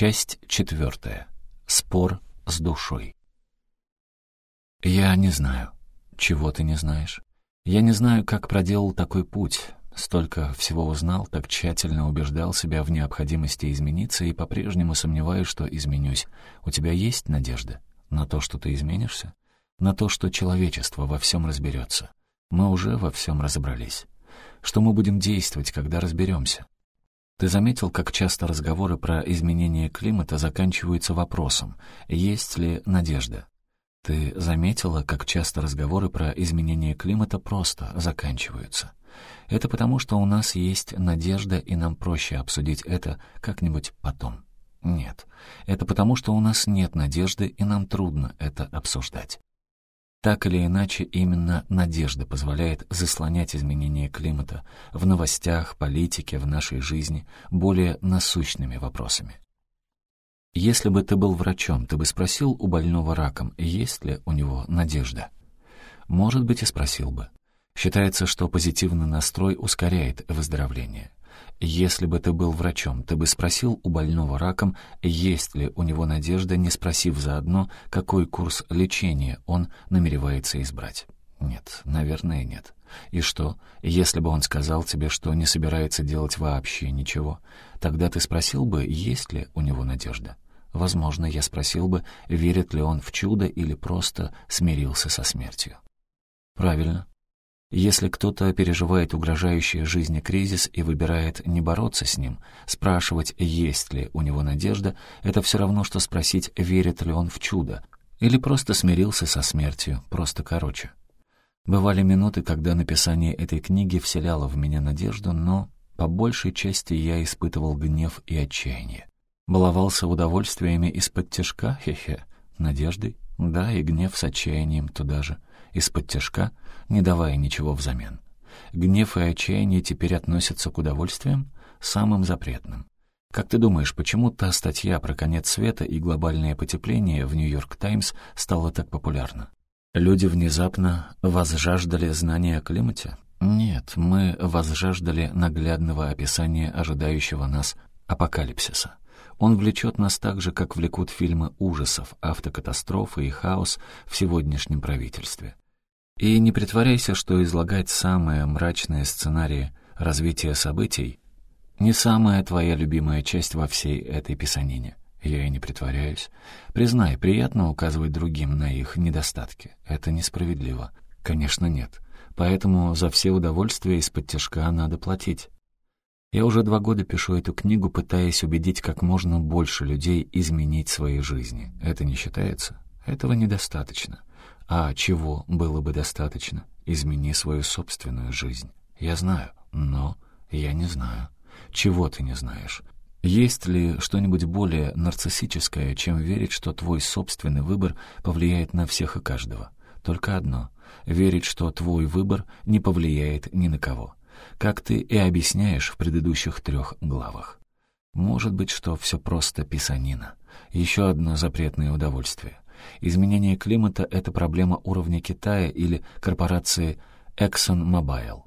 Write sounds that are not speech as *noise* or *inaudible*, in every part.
Часть четвертая. Спор с душой. Я не знаю. Чего ты не знаешь? Я не знаю, как проделал такой путь. Столько всего узнал, так тщательно убеждал себя в необходимости измениться и по-прежнему сомневаюсь, что изменюсь. У тебя есть надежда на то, что ты изменишься? На то, что человечество во всем разберется? Мы уже во всем разобрались. Что мы будем действовать, когда разберемся? Ты заметил, как часто разговоры про изменение климата заканчиваются вопросом, есть ли надежда? Ты заметила, как часто разговоры про изменение климата просто заканчиваются? Это потому, что у нас есть надежда, и нам проще обсудить это как-нибудь потом. Нет, это потому, что у нас нет надежды, и нам трудно это обсуждать. Так или иначе, именно надежда позволяет заслонять изменения климата в новостях, политике, в нашей жизни более насущными вопросами. Если бы ты был врачом, ты бы спросил у больного раком, есть ли у него надежда? Может быть, и спросил бы. Считается, что позитивный настрой ускоряет выздоровление. Если бы ты был врачом, ты бы спросил у больного раком, есть ли у него надежда, не спросив заодно, какой курс лечения он намеревается избрать. Нет, наверное, нет. И что, если бы он сказал тебе, что не собирается делать вообще ничего, тогда ты спросил бы, есть ли у него надежда? Возможно, я спросил бы, верит ли он в чудо или просто смирился со смертью. Правильно, если кто-то переживает угрожающий жизни кризис и выбирает не бороться с ним, спрашивать, есть ли у него надежда, это все равно, что спросить, верит ли он в чудо, или просто смирился со смертью, просто короче. Бывали минуты, когда написание этой книги вселяло в меня надежду, но по большей части я испытывал гнев и отчаяние. Баловался удовольствиями из-под тяжка, *laughs* хе-хе, надеждой, да, и гнев с отчаянием туда же — из-под тяжка, не давая ничего взамен. Гнев и отчаяние теперь относятся к удовольствиям, самым запретным. Как ты думаешь, почему та статья про конец света и глобальное потепление в «Нью-Йорк Таймс» стала так популярна? Люди внезапно возжаждали знания о климате? Нет, мы возжаждали наглядного описания ожидающего нас апокалипсиса. Он влечет нас так же, как влекут фильмы ужасов, автокатастрофы и хаос в сегодняшнем правительстве. И не притворяйся, что излагать самые мрачные сценарии развития событий не самая твоя любимая часть во всей этой писанине. Я и не притворяюсь. Признай, приятно указывать другим на их недостатки. Это несправедливо. Конечно, нет. Поэтому за все удовольствия из-под тяжка надо платить. Я уже два года пишу эту книгу, пытаясь убедить как можно больше людей изменить свои жизни. Это не считается? Этого недостаточно. А чего было бы достаточно? Измени свою собственную жизнь. Я знаю, но я не знаю. Чего ты не знаешь? Есть ли что-нибудь более нарциссическое, чем верить, что твой собственный выбор повлияет на всех и каждого? Только одно — верить, что твой выбор не повлияет ни на кого. Как ты и объясняешь в предыдущих трех главах. Может быть, что все просто писанина. Еще одно запретное удовольствие. Изменение климата — это проблема уровня Китая или корпорации ExxonMobil.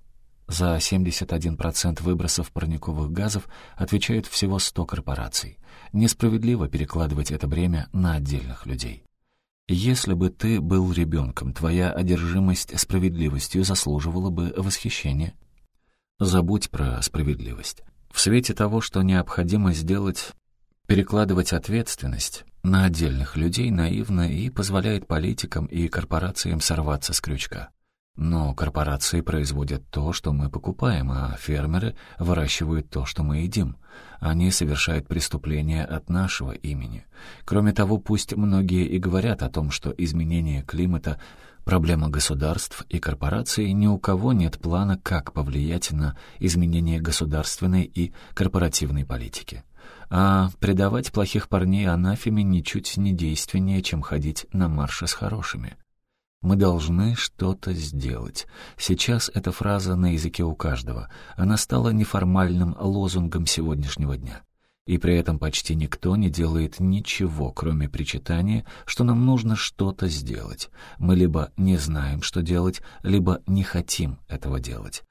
За 71% выбросов парниковых газов отвечают всего 100 корпораций. Несправедливо перекладывать это бремя на отдельных людей. Если бы ты был ребенком, твоя одержимость справедливостью заслуживала бы восхищения. Забудь про справедливость. В свете того, что необходимо сделать, перекладывать ответственность на отдельных людей наивно и позволяет политикам и корпорациям сорваться с крючка. Но корпорации производят то, что мы покупаем, а фермеры выращивают то, что мы едим. Они совершают преступления от нашего имени. Кроме того, пусть многие и говорят о том, что изменение климата — проблема государств и корпораций, ни у кого нет плана, как повлиять на изменение государственной и корпоративной политики. А предавать плохих парней анафеме ничуть не действеннее, чем ходить на марше с хорошими. Мы должны что-то сделать. Сейчас эта фраза на языке у каждого. Она стала неформальным лозунгом сегодняшнего дня. И при этом почти никто не делает ничего, кроме причитания, что нам нужно что-то сделать. Мы либо не знаем, что делать, либо не хотим этого делать.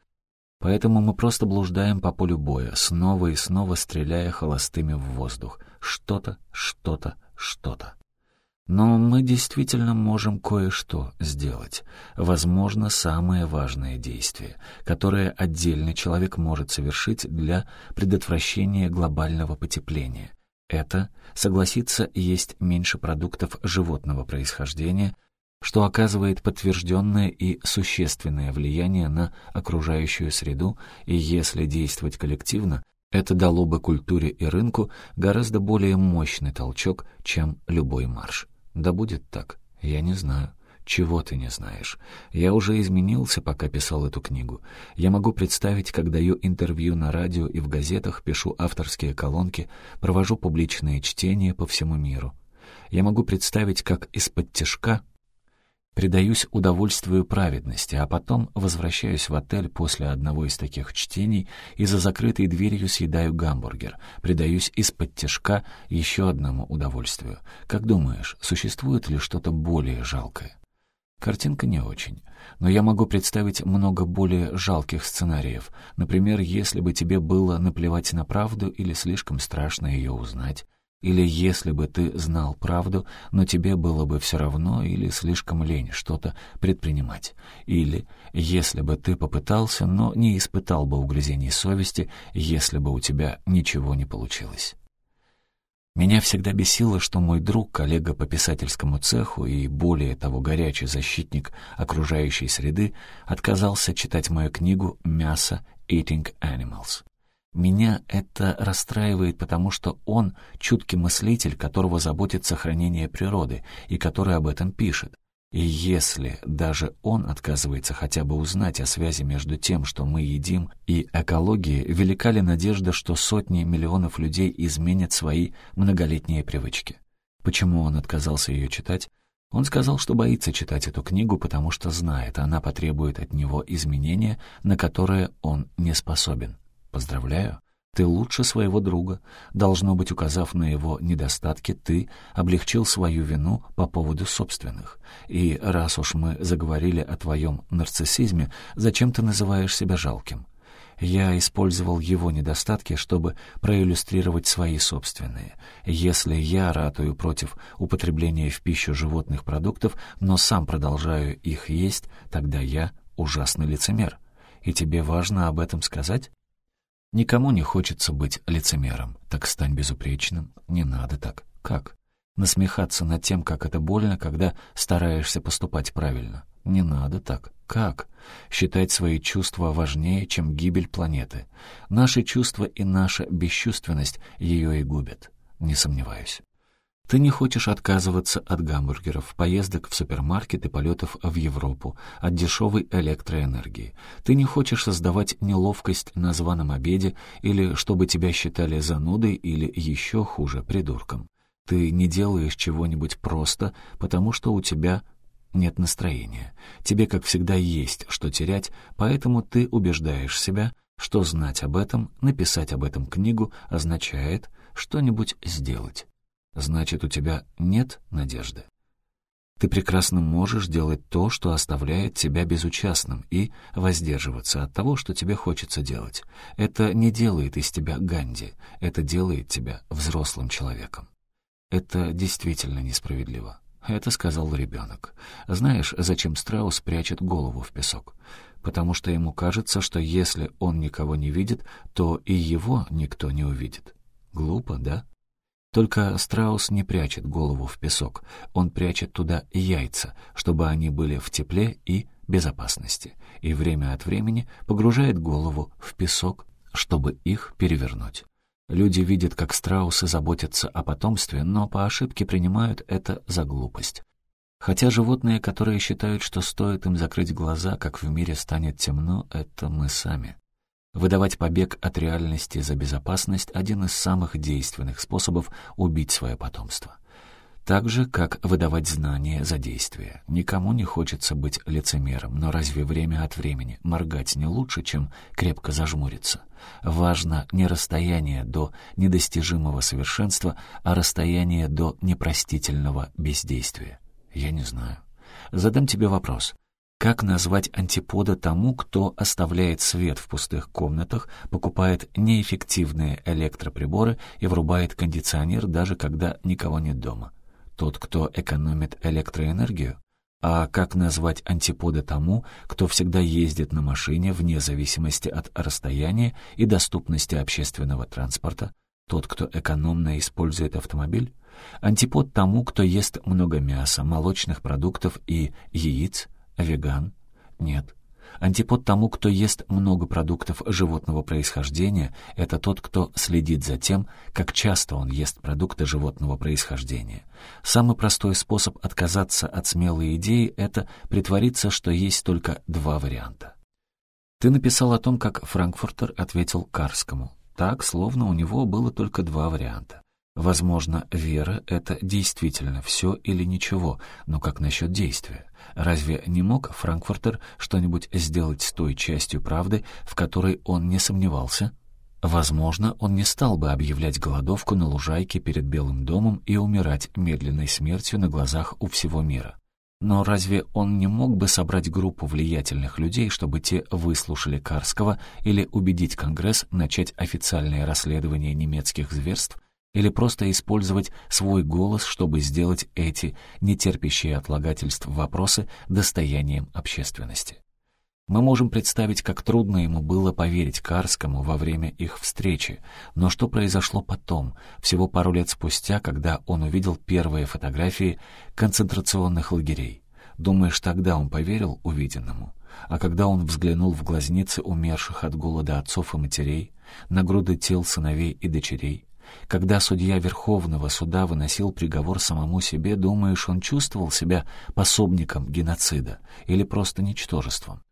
Поэтому мы просто блуждаем по полю боя, снова и снова стреляя холостыми в воздух. Что-то, что-то, что-то. Но мы действительно можем кое-что сделать. Возможно, самое важное действие, которое отдельный человек может совершить для предотвращения глобального потепления. Это согласиться есть меньше продуктов животного происхождения, что оказывает подтвержденное и существенное влияние на окружающую среду, и если действовать коллективно, это дало бы культуре и рынку гораздо более мощный толчок, чем любой марш. Да будет так, я не знаю. Чего ты не знаешь? Я уже изменился, пока писал эту книгу. Я могу представить, как даю интервью на радио и в газетах, пишу авторские колонки, провожу публичные чтения по всему миру. Я могу представить, как из-под тяжка Предаюсь удовольствию праведности, а потом возвращаюсь в отель после одного из таких чтений и за закрытой дверью съедаю гамбургер. Предаюсь из-под тяжка еще одному удовольствию. Как думаешь, существует ли что-то более жалкое? Картинка не очень. Но я могу представить много более жалких сценариев. Например, если бы тебе было наплевать на правду или слишком страшно ее узнать. Или если бы ты знал правду, но тебе было бы все равно или слишком лень что-то предпринимать. Или если бы ты попытался, но не испытал бы угрызений совести, если бы у тебя ничего не получилось. Меня всегда бесило, что мой друг, коллега по писательскому цеху и, более того, горячий защитник окружающей среды, отказался читать мою книгу «Мясо. Eating Animals». Меня это расстраивает, потому что он — чуткий мыслитель, которого заботит сохранение природы и который об этом пишет. И если даже он отказывается хотя бы узнать о связи между тем, что мы едим, и экологией, велика ли надежда, что сотни миллионов людей изменят свои многолетние привычки? Почему он отказался ее читать? Он сказал, что боится читать эту книгу, потому что знает, она потребует от него изменения, на которое он не способен. Поздравляю, ты лучше своего друга. Должно быть, указав на его недостатки, ты облегчил свою вину по поводу собственных. И раз уж мы заговорили о твоем нарциссизме, зачем ты называешь себя жалким? Я использовал его недостатки, чтобы проиллюстрировать свои собственные. Если я ратую против употребления в пищу животных продуктов, но сам продолжаю их есть, тогда я ужасный лицемер. И тебе важно об этом сказать? Никому не хочется быть лицемером. Так стань безупречным. Не надо так. Как? Насмехаться над тем, как это больно, когда стараешься поступать правильно. Не надо так. Как? Считать свои чувства важнее, чем гибель планеты. Наши чувства и наша бесчувственность ее и губят. Не сомневаюсь. Ты не хочешь отказываться от гамбургеров, поездок в супермаркет и полетов в Европу, от дешевой электроэнергии. Ты не хочешь создавать неловкость на званом обеде или чтобы тебя считали занудой или еще хуже, придурком. Ты не делаешь чего-нибудь просто, потому что у тебя нет настроения. Тебе, как всегда, есть что терять, поэтому ты убеждаешь себя, что знать об этом, написать об этом книгу означает что-нибудь сделать. Значит, у тебя нет надежды. Ты прекрасно можешь делать то, что оставляет тебя безучастным, и воздерживаться от того, что тебе хочется делать. Это не делает из тебя Ганди, это делает тебя взрослым человеком. Это действительно несправедливо. Это сказал ребенок. Знаешь, зачем страус прячет голову в песок? Потому что ему кажется, что если он никого не видит, то и его никто не увидит. Глупо, да? Только страус не прячет голову в песок, он прячет туда яйца, чтобы они были в тепле и безопасности, и время от времени погружает голову в песок, чтобы их перевернуть. Люди видят, как страусы заботятся о потомстве, но по ошибке принимают это за глупость. Хотя животные, которые считают, что стоит им закрыть глаза, как в мире станет темно, это мы сами. Выдавать побег от реальности за безопасность — один из самых действенных способов убить свое потомство. Так же, как выдавать знания за действие. Никому не хочется быть лицемером, но разве время от времени моргать не лучше, чем крепко зажмуриться? Важно не расстояние до недостижимого совершенства, а расстояние до непростительного бездействия. Я не знаю. Задам тебе вопрос. Как назвать антипода тому, кто оставляет свет в пустых комнатах, покупает неэффективные электроприборы и врубает кондиционер, даже когда никого нет дома? Тот, кто экономит электроэнергию? А как назвать антипода тому, кто всегда ездит на машине вне зависимости от расстояния и доступности общественного транспорта? Тот, кто экономно использует автомобиль? Антипод тому, кто ест много мяса, молочных продуктов и яиц? Веган? Нет. Антипод тому, кто ест много продуктов животного происхождения, это тот, кто следит за тем, как часто он ест продукты животного происхождения. Самый простой способ отказаться от смелой идеи — это притвориться, что есть только два варианта. Ты написал о том, как Франкфуртер ответил Карскому. Так, словно у него было только два варианта. Возможно, вера — это действительно все или ничего, но как насчет действия? Разве не мог Франкфуртер что-нибудь сделать с той частью правды, в которой он не сомневался? Возможно, он не стал бы объявлять голодовку на лужайке перед Белым домом и умирать медленной смертью на глазах у всего мира. Но разве он не мог бы собрать группу влиятельных людей, чтобы те выслушали Карского или убедить Конгресс начать официальное расследование немецких зверств, или просто использовать свой голос, чтобы сделать эти нетерпящие отлагательств вопросы достоянием общественности? Мы можем представить, как трудно ему было поверить Карскому во время их встречи, но что произошло потом, всего пару лет спустя, когда он увидел первые фотографии концентрационных лагерей? Думаешь, тогда он поверил увиденному? А когда он взглянул в глазницы умерших от голода отцов и матерей, на груды тел сыновей и дочерей, когда судья Верховного суда выносил приговор самому себе, думаешь, он чувствовал себя пособником геноцида или просто ничтожеством?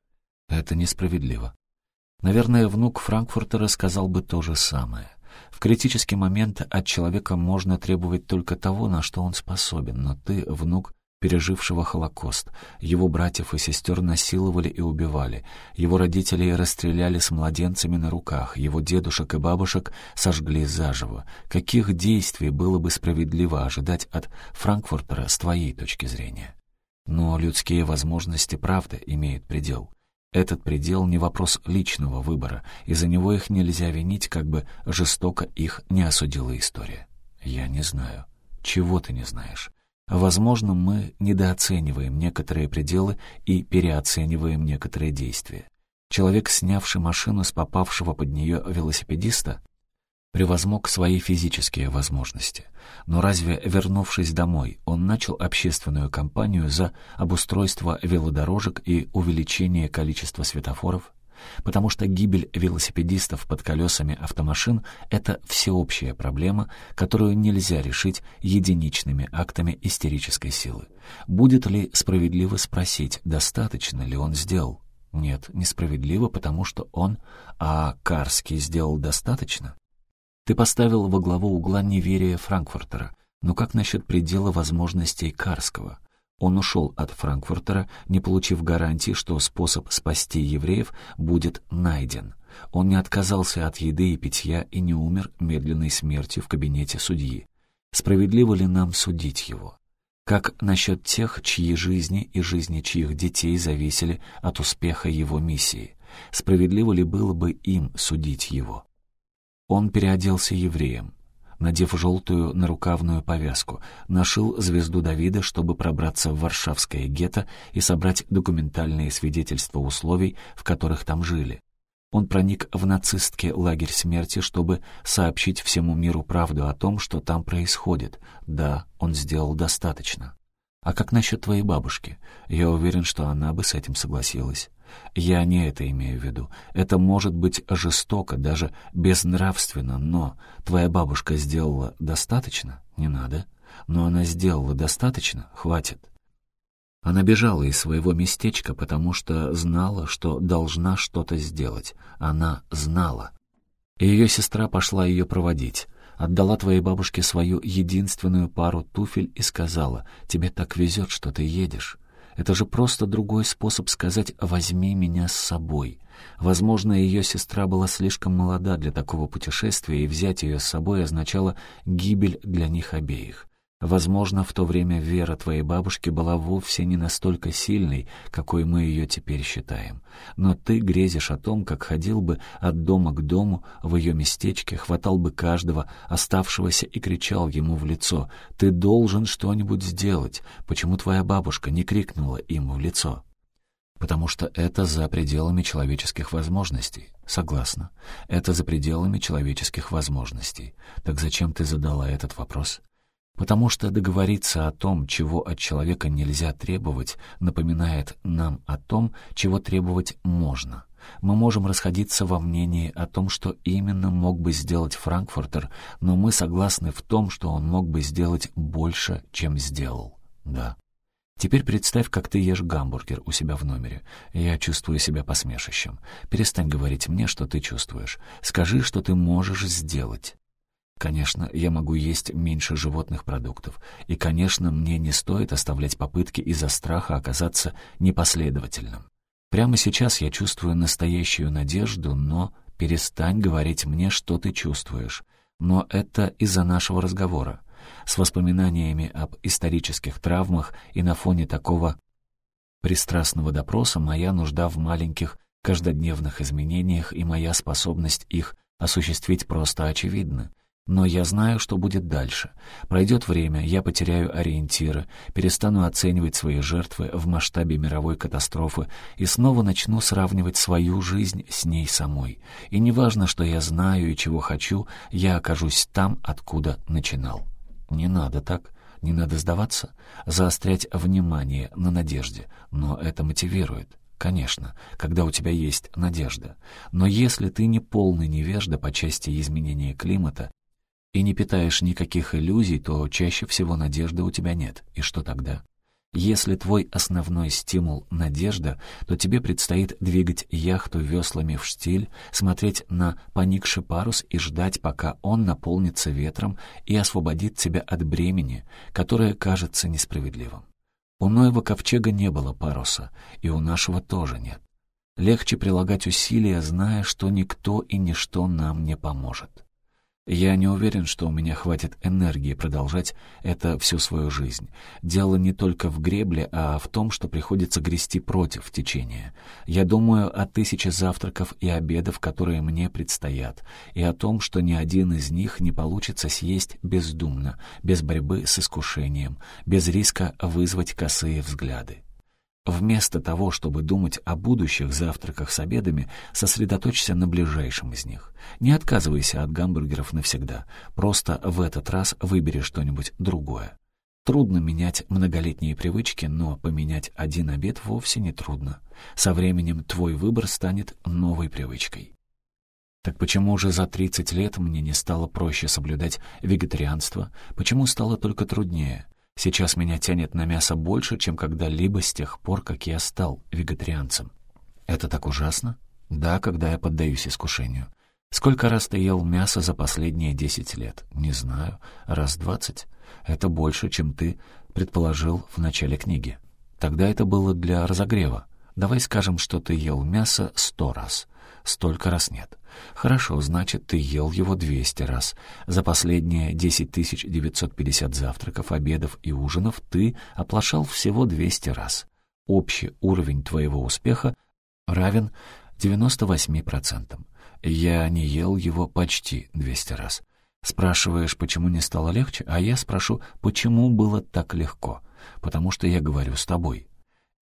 Это несправедливо. Наверное, внук Франкфуртера сказал бы то же самое. В критический момент от человека можно требовать только того, на что он способен, но ты, внук, пережившего Холокост. Его братьев и сестер насиловали и убивали. Его родителей расстреляли с младенцами на руках. Его дедушек и бабушек сожгли заживо. Каких действий было бы справедливо ожидать от Франкфуртера с твоей точки зрения? Но людские возможности, правда, имеют предел. Этот предел не вопрос личного выбора, и за него их нельзя винить, как бы жестоко их не осудила история. Я не знаю. Чего ты не знаешь? Возможно, мы недооцениваем некоторые пределы и переоцениваем некоторые действия. Человек, снявший машину с попавшего под нее велосипедиста, превозмог свои физические возможности. Но разве, вернувшись домой, он начал общественную кампанию за обустройство велодорожек и увеличение количества светофоров? Потому что гибель велосипедистов под колесами автомашин — это всеобщая проблема, которую нельзя решить единичными актами истерической силы. Будет ли справедливо спросить, достаточно ли он сделал? Нет, несправедливо, потому что он, а Карский сделал достаточно. Ты поставил во главу угла неверие Франкфуртера, но как насчет предела возможностей Карского? Он ушел от Франкфуртера, не получив гарантии, что способ спасти евреев будет найден. Он не отказался от еды и питья и не умер медленной смертью в кабинете судьи. Справедливо ли нам судить его? Как насчет тех, чьи жизни и жизни чьих детей зависели от успеха его миссии? Справедливо ли было бы им судить его? Он переоделся евреем надев желтую нарукавную повязку, нашил звезду Давида, чтобы пробраться в Варшавское гетто и собрать документальные свидетельства условий, в которых там жили. Он проник в нацистский лагерь смерти, чтобы сообщить всему миру правду о том, что там происходит. Да, он сделал достаточно. А как насчет твоей бабушки? Я уверен, что она бы с этим согласилась. Я не это имею в виду. Это может быть жестоко, даже безнравственно, но твоя бабушка сделала достаточно? Не надо. Но она сделала достаточно? Хватит. Она бежала из своего местечка, потому что знала, что должна что-то сделать. Она знала. И ее сестра пошла ее проводить. Отдала твоей бабушке свою единственную пару туфель и сказала, «Тебе так везет, что ты едешь». Это же просто другой способ сказать «возьми меня с собой». Возможно, ее сестра была слишком молода для такого путешествия, и взять ее с собой означало гибель для них обеих. Возможно, в то время вера твоей бабушки была вовсе не настолько сильной, какой мы ее теперь считаем. Но ты грезишь о том, как ходил бы от дома к дому в ее местечке, хватал бы каждого оставшегося и кричал ему в лицо «Ты должен что-нибудь сделать! Почему твоя бабушка не крикнула им в лицо?» Потому что это за пределами человеческих возможностей. Согласна. Это за пределами человеческих возможностей. Так зачем ты задала этот вопрос? Потому что договориться о том, чего от человека нельзя требовать, напоминает нам о том, чего требовать можно. Мы можем расходиться во мнении о том, что именно мог бы сделать Франкфуртер, но мы согласны в том, что он мог бы сделать больше, чем сделал. Да. Теперь представь, как ты ешь гамбургер у себя в номере. Я чувствую себя посмешищем. Перестань говорить мне, что ты чувствуешь. Скажи, что ты можешь сделать. Конечно, я могу есть меньше животных продуктов. И, конечно, мне не стоит оставлять попытки из-за страха оказаться непоследовательным. Прямо сейчас я чувствую настоящую надежду, но перестань говорить мне, что ты чувствуешь. Но это из-за нашего разговора. С воспоминаниями об исторических травмах и на фоне такого пристрастного допроса моя нужда в маленьких каждодневных изменениях и моя способность их осуществить просто очевидна. Но я знаю, что будет дальше. Пройдет время, я потеряю ориентиры, перестану оценивать свои жертвы в масштабе мировой катастрофы и снова начну сравнивать свою жизнь с ней самой. И неважно, что я знаю и чего хочу, я окажусь там, откуда начинал. Не надо так. Не надо сдаваться, заострять внимание на надежде, но это мотивирует. Конечно, когда у тебя есть надежда. Но если ты не полный невежда по части изменения климата, и не питаешь никаких иллюзий, то чаще всего надежды у тебя нет. И что тогда? Если твой основной стимул — надежда, то тебе предстоит двигать яхту веслами в штиль, смотреть на поникший парус и ждать, пока он наполнится ветром и освободит тебя от бремени, которое кажется несправедливым. У Ноева ковчега не было паруса, и у нашего тоже нет. Легче прилагать усилия, зная, что никто и ничто нам не поможет. Я не уверен, что у меня хватит энергии продолжать это всю свою жизнь. Дело не только в гребле, а в том, что приходится грести против течения. Я думаю о тысяче завтраков и обедов, которые мне предстоят, и о том, что ни один из них не получится съесть бездумно, без борьбы с искушением, без риска вызвать косые взгляды. Вместо того, чтобы думать о будущих завтраках с обедами, сосредоточься на ближайшем из них. Не отказывайся от гамбургеров навсегда. Просто в этот раз выбери что-нибудь другое. Трудно менять многолетние привычки, но поменять один обед вовсе не трудно. Со временем твой выбор станет новой привычкой. Так почему же за 30 лет мне не стало проще соблюдать вегетарианство? Почему стало только труднее? Сейчас меня тянет на мясо больше, чем когда-либо с тех пор, как я стал вегетарианцем. Это так ужасно? Да, когда я поддаюсь искушению. Сколько раз ты ел мясо за последние десять лет? Не знаю. Раз двадцать? Это больше, чем ты предположил в начале книги. Тогда это было для разогрева. Давай скажем, что ты ел мясо сто раз. Столько раз нет. Хорошо, значит, ты ел его 200 раз. За последние 10 950 завтраков, обедов и ужинов ты оплошал всего 200 раз. Общий уровень твоего успеха равен 98%. Я не ел его почти 200 раз. Спрашиваешь, почему не стало легче, а я спрошу, почему было так легко. Потому что я говорю с тобой.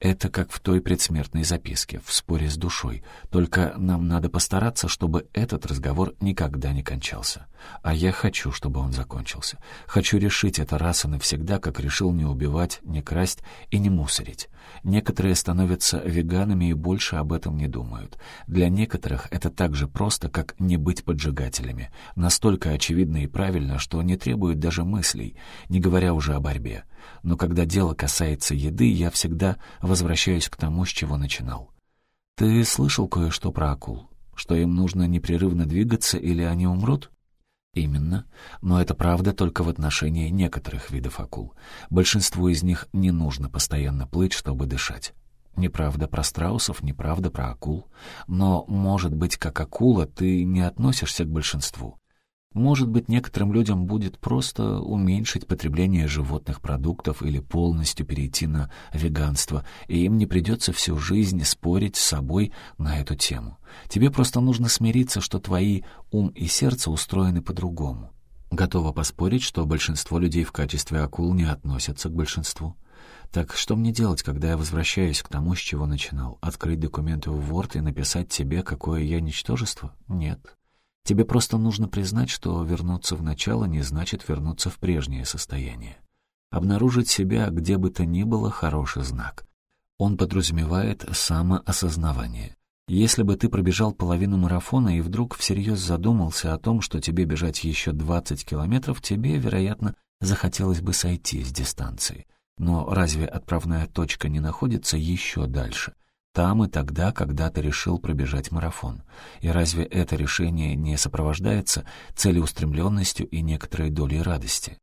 Это как в той предсмертной записке, в споре с душой. Только нам надо постараться, чтобы этот разговор никогда не кончался. А я хочу, чтобы он закончился. Хочу решить это раз и навсегда, как решил не убивать, не красть и не мусорить. Некоторые становятся веганами и больше об этом не думают. Для некоторых это так же просто, как не быть поджигателями. Настолько очевидно и правильно, что не требует даже мыслей, не говоря уже о борьбе но когда дело касается еды, я всегда возвращаюсь к тому, с чего начинал. Ты слышал кое-что про акул? Что им нужно непрерывно двигаться или они умрут? Именно. Но это правда только в отношении некоторых видов акул. Большинству из них не нужно постоянно плыть, чтобы дышать. Неправда про страусов, неправда про акул. Но, может быть, как акула, ты не относишься к большинству. Может быть, некоторым людям будет просто уменьшить потребление животных продуктов или полностью перейти на веганство, и им не придется всю жизнь спорить с собой на эту тему. Тебе просто нужно смириться, что твои ум и сердце устроены по-другому. Готова поспорить, что большинство людей в качестве акул не относятся к большинству. Так что мне делать, когда я возвращаюсь к тому, с чего начинал? Открыть документы в Word и написать тебе, какое я ничтожество? Нет. Тебе просто нужно признать, что вернуться в начало не значит вернуться в прежнее состояние. Обнаружить себя где бы то ни было — хороший знак. Он подразумевает самоосознавание. Если бы ты пробежал половину марафона и вдруг всерьез задумался о том, что тебе бежать еще 20 километров, тебе, вероятно, захотелось бы сойти с дистанции. Но разве отправная точка не находится еще дальше? Там и тогда, когда ты решил пробежать марафон. И разве это решение не сопровождается целеустремленностью и некоторой долей радости?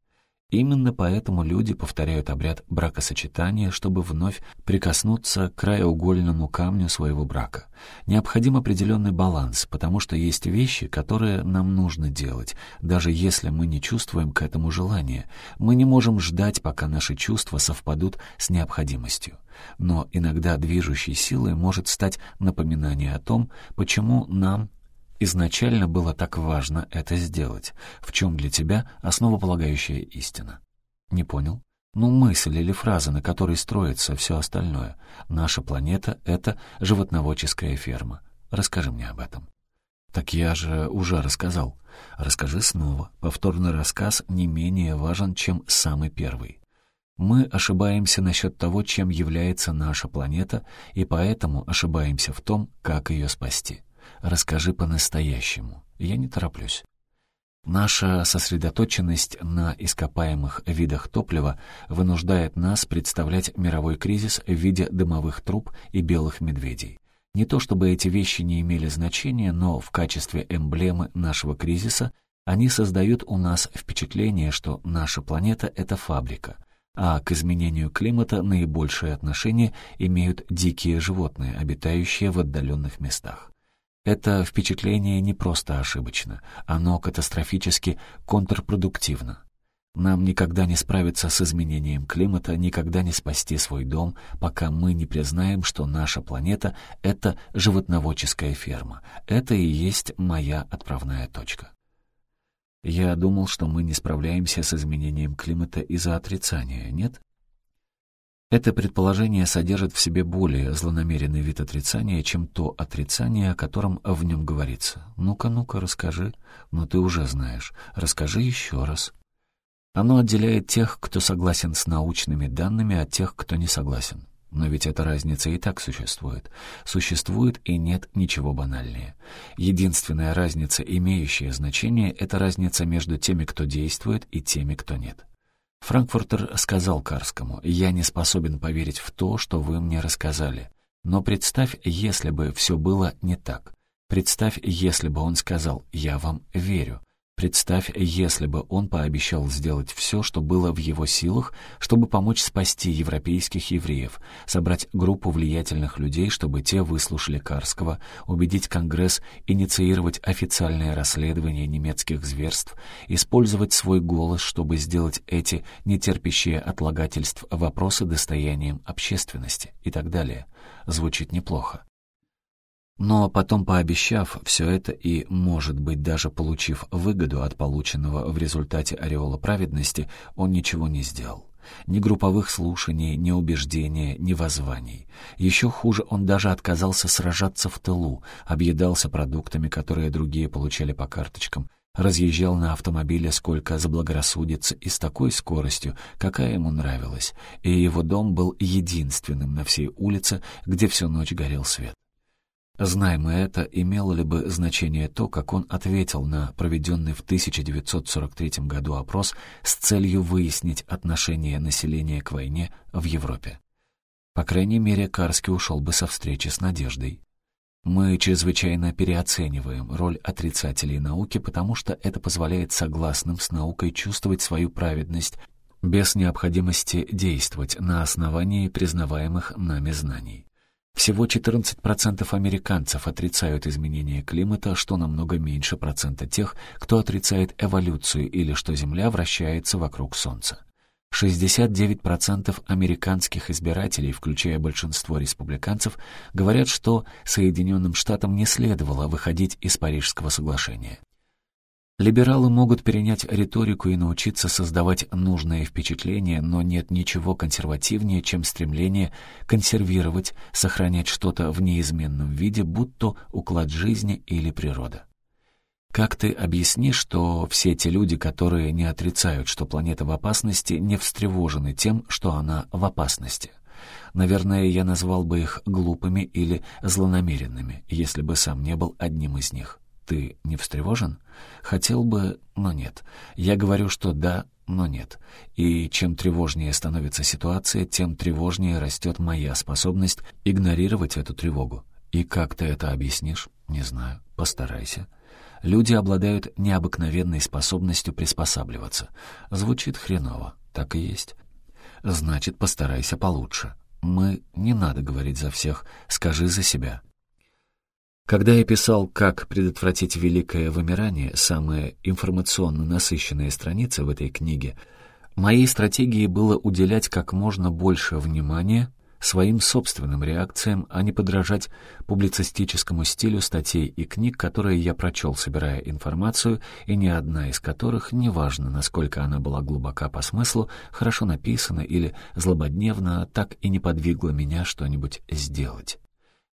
Именно поэтому люди повторяют обряд бракосочетания, чтобы вновь прикоснуться к краеугольному камню своего брака. Необходим определенный баланс, потому что есть вещи, которые нам нужно делать, даже если мы не чувствуем к этому желания. Мы не можем ждать, пока наши чувства совпадут с необходимостью. Но иногда движущей силой может стать напоминание о том, почему нам изначально было так важно это сделать? В чем для тебя основополагающая истина? Не понял? Ну, мысль или фраза, на которой строится все остальное. Наша планета — это животноводческая ферма. Расскажи мне об этом. Так я же уже рассказал. Расскажи снова. Повторный рассказ не менее важен, чем самый первый. Мы ошибаемся насчет того, чем является наша планета, и поэтому ошибаемся в том, как ее спасти. Расскажи по-настоящему. Я не тороплюсь. Наша сосредоточенность на ископаемых видах топлива вынуждает нас представлять мировой кризис в виде дымовых труб и белых медведей. Не то чтобы эти вещи не имели значения, но в качестве эмблемы нашего кризиса они создают у нас впечатление, что наша планета — это фабрика, а к изменению климата наибольшее отношение имеют дикие животные, обитающие в отдаленных местах. Это впечатление не просто ошибочно, оно катастрофически контрпродуктивно. Нам никогда не справиться с изменением климата, никогда не спасти свой дом, пока мы не признаем, что наша планета — это животноводческая ферма. Это и есть моя отправная точка. Я думал, что мы не справляемся с изменением климата из-за отрицания, нет? Это предположение содержит в себе более злонамеренный вид отрицания, чем то отрицание, о котором в нем говорится. Ну-ка, ну-ка, расскажи. Но ты уже знаешь. Расскажи еще раз. Оно отделяет тех, кто согласен с научными данными, от тех, кто не согласен. Но ведь эта разница и так существует. Существует и нет ничего банальнее. Единственная разница, имеющая значение, это разница между теми, кто действует, и теми, кто нет. Франкфуртер сказал Карскому, «Я не способен поверить в то, что вы мне рассказали. Но представь, если бы все было не так. Представь, если бы он сказал, «Я вам верю». Представь, если бы он пообещал сделать все, что было в его силах, чтобы помочь спасти европейских евреев, собрать группу влиятельных людей, чтобы те выслушали Карского, убедить Конгресс инициировать официальное расследование немецких зверств, использовать свой голос, чтобы сделать эти нетерпящие отлагательств вопросы достоянием общественности и так далее. Звучит неплохо. Но потом, пообещав все это и, может быть, даже получив выгоду от полученного в результате ореола праведности, он ничего не сделал. Ни групповых слушаний, ни убеждения, ни воззваний. Еще хуже, он даже отказался сражаться в тылу, объедался продуктами, которые другие получали по карточкам, разъезжал на автомобиле сколько заблагорассудится и с такой скоростью, какая ему нравилась, и его дом был единственным на всей улице, где всю ночь горел свет. Зная мы это, имело ли бы значение то, как он ответил на проведенный в 1943 году опрос с целью выяснить отношение населения к войне в Европе? По крайней мере, Карский ушел бы со встречи с надеждой. Мы чрезвычайно переоцениваем роль отрицателей науки, потому что это позволяет согласным с наукой чувствовать свою праведность без необходимости действовать на основании признаваемых нами знаний. Всего 14% американцев отрицают изменение климата, что намного меньше процента тех, кто отрицает эволюцию или что Земля вращается вокруг Солнца. 69% американских избирателей, включая большинство республиканцев, говорят, что Соединенным Штатам не следовало выходить из Парижского соглашения. Либералы могут перенять риторику и научиться создавать нужное впечатление, но нет ничего консервативнее, чем стремление консервировать, сохранять что-то в неизменном виде, будь то уклад жизни или природа. Как ты объяснишь, что все те люди, которые не отрицают, что планета в опасности, не встревожены тем, что она в опасности? Наверное, я назвал бы их глупыми или злонамеренными, если бы сам не был одним из них. Ты не встревожен? Хотел бы, но нет. Я говорю, что да, но нет. И чем тревожнее становится ситуация, тем тревожнее растет моя способность игнорировать эту тревогу. И как ты это объяснишь? Не знаю. Постарайся. Люди обладают необыкновенной способностью приспосабливаться. Звучит хреново, так и есть. Значит, постарайся получше. Мы не надо говорить за всех, скажи за себя. Когда я писал «Как предотвратить великое вымирание», самая информационно насыщенная страница в этой книге, моей стратегией было уделять как можно больше внимания своим собственным реакциям, а не подражать публицистическому стилю статей и книг, которые я прочел, собирая информацию, и ни одна из которых, неважно, насколько она была глубока по смыслу, хорошо написана или злободневна, так и не подвигла меня что-нибудь сделать.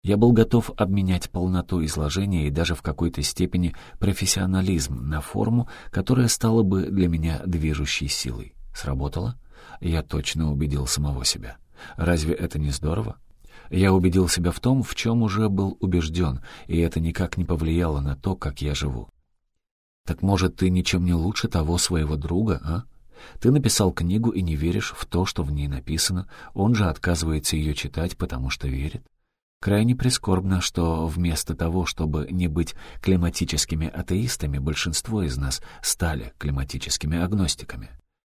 Я был готов обменять полноту изложения и даже в какой-то степени профессионализм на форму, которая стала бы для меня движущей силой. Сработало? Я точно убедил самого себя. Разве это не здорово? Я убедил себя в том, в чем уже был убежден, и это никак не повлияло на то, как я живу. Так может, ты ничем не лучше того своего друга, а? Ты написал книгу и не веришь в то, что в ней написано, он же отказывается ее читать, потому что верит. Крайне прискорбно, что вместо того, чтобы не быть климатическими атеистами, большинство из нас стали климатическими агностиками.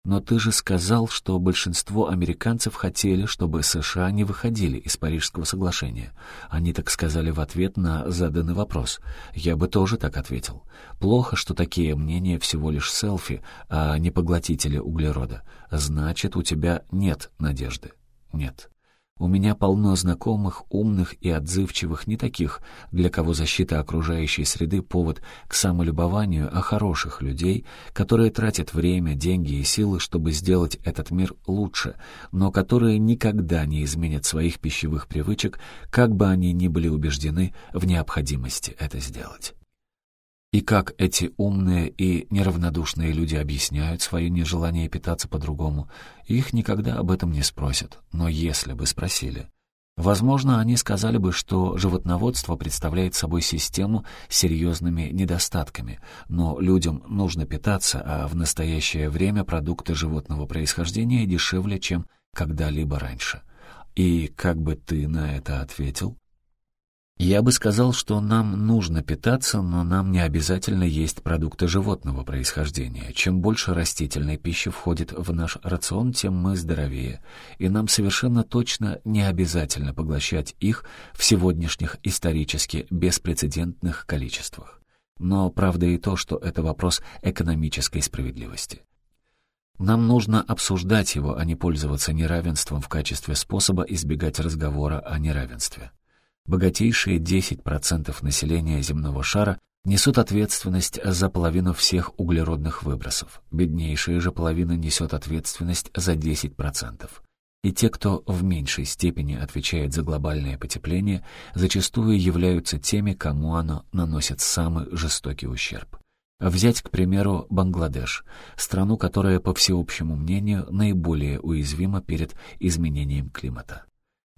Но ты же сказал, что большинство американцев хотели, чтобы США не выходили из Парижского соглашения. Они так сказали в ответ на заданный вопрос. Я бы тоже так ответил. Плохо, что такие мнения всего лишь селфи, а не поглотители углерода. Значит, у тебя нет надежды. Нет. У меня полно знакомых, умных и отзывчивых, не таких, для кого защита окружающей среды — повод к самолюбованию, а хороших людей, которые тратят время, деньги и силы, чтобы сделать этот мир лучше, но которые никогда не изменят своих пищевых привычек, как бы они ни были убеждены в необходимости это сделать. И как эти умные и неравнодушные люди объясняют свое нежелание питаться по-другому, их никогда об этом не спросят. Но если бы спросили, возможно, они сказали бы, что животноводство представляет собой систему с серьезными недостатками, но людям нужно питаться, а в настоящее время продукты животного происхождения дешевле, чем когда-либо раньше. И как бы ты на это ответил? Я бы сказал, что нам нужно питаться, но нам не обязательно есть продукты животного происхождения. Чем больше растительной пищи входит в наш рацион, тем мы здоровее. И нам совершенно точно не обязательно поглощать их в сегодняшних исторически беспрецедентных количествах. Но правда и то, что это вопрос экономической справедливости. Нам нужно обсуждать его, а не пользоваться неравенством в качестве способа избегать разговора о неравенстве. Богатейшие 10% населения земного шара несут ответственность за половину всех углеродных выбросов. Беднейшая же половина несет ответственность за 10%. И те, кто в меньшей степени отвечает за глобальное потепление, зачастую являются теми, кому оно наносит самый жестокий ущерб. Взять, к примеру, Бангладеш, страну, которая, по всеобщему мнению, наиболее уязвима перед изменением климата.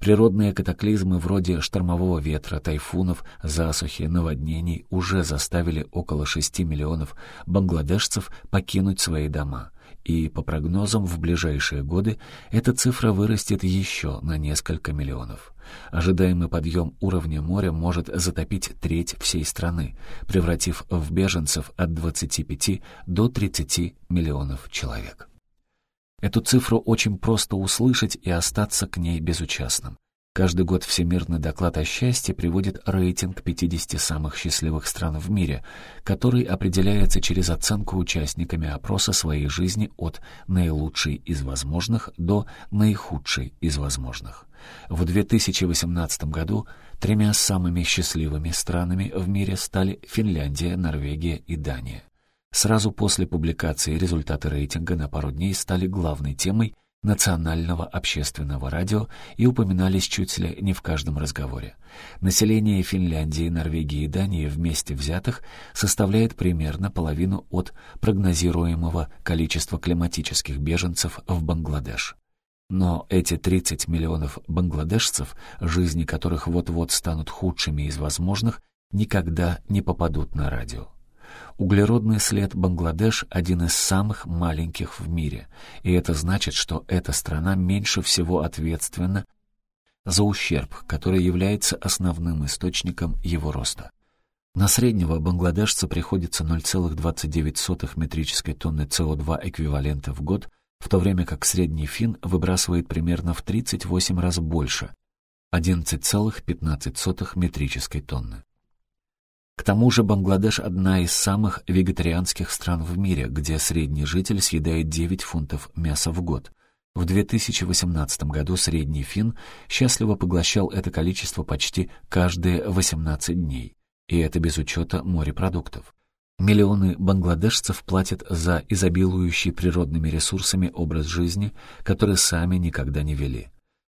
Природные катаклизмы вроде штормового ветра, тайфунов, засухи, наводнений уже заставили около 6 миллионов бангладешцев покинуть свои дома. И, по прогнозам, в ближайшие годы эта цифра вырастет еще на несколько миллионов. Ожидаемый подъем уровня моря может затопить треть всей страны, превратив в беженцев от 25 до 30 миллионов человек. Эту цифру очень просто услышать и остаться к ней безучастным. Каждый год Всемирный доклад о счастье приводит рейтинг 50 самых счастливых стран в мире, который определяется через оценку участниками опроса своей жизни от наилучшей из возможных до наихудшей из возможных. В 2018 году тремя самыми счастливыми странами в мире стали Финляндия, Норвегия и Дания. Сразу после публикации результаты рейтинга на пару дней стали главной темой национального общественного радио и упоминались чуть ли не в каждом разговоре. Население Финляндии, Норвегии и Дании вместе взятых составляет примерно половину от прогнозируемого количества климатических беженцев в Бангладеш. Но эти 30 миллионов бангладешцев, жизни которых вот-вот станут худшими из возможных, никогда не попадут на радио. Углеродный след Бангладеш один из самых маленьких в мире, и это значит, что эта страна меньше всего ответственна за ущерб, который является основным источником его роста. На среднего бангладешца приходится 0,29 метрической тонны СО2 эквивалента в год, в то время как средний фин выбрасывает примерно в 38 раз больше — 11,15 метрической тонны. К тому же Бангладеш — одна из самых вегетарианских стран в мире, где средний житель съедает 9 фунтов мяса в год. В 2018 году средний фин счастливо поглощал это количество почти каждые 18 дней, и это без учета морепродуктов. Миллионы бангладешцев платят за изобилующий природными ресурсами образ жизни, который сами никогда не вели.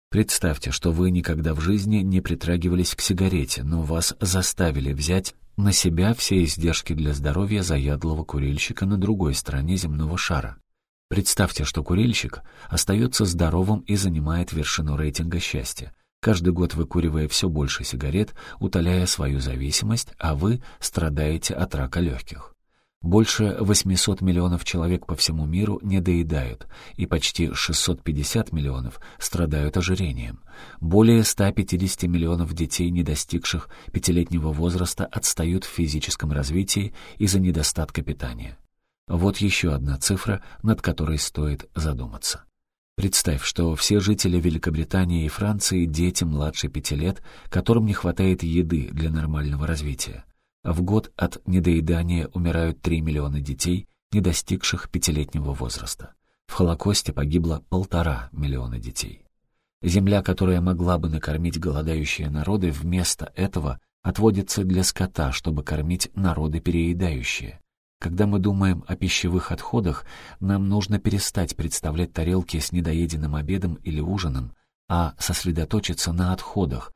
Представьте, что вы никогда в жизни не притрагивались к сигарете, но вас заставили взять на себя все издержки для здоровья заядлого курильщика на другой стороне земного шара. Представьте, что курильщик остается здоровым и занимает вершину рейтинга счастья, каждый год выкуривая все больше сигарет, утоляя свою зависимость, а вы страдаете от рака легких. Больше 800 миллионов человек по всему миру не доедают, и почти 650 миллионов страдают ожирением. Более 150 миллионов детей, не достигших пятилетнего возраста, отстают в физическом развитии из-за недостатка питания. Вот еще одна цифра, над которой стоит задуматься. Представь, что все жители Великобритании и Франции — дети младше пяти лет, которым не хватает еды для нормального развития. В год от недоедания умирают 3 миллиона детей, не достигших пятилетнего возраста. В Холокосте погибло полтора миллиона детей. Земля, которая могла бы накормить голодающие народы, вместо этого отводится для скота, чтобы кормить народы переедающие. Когда мы думаем о пищевых отходах, нам нужно перестать представлять тарелки с недоеденным обедом или ужином, а сосредоточиться на отходах,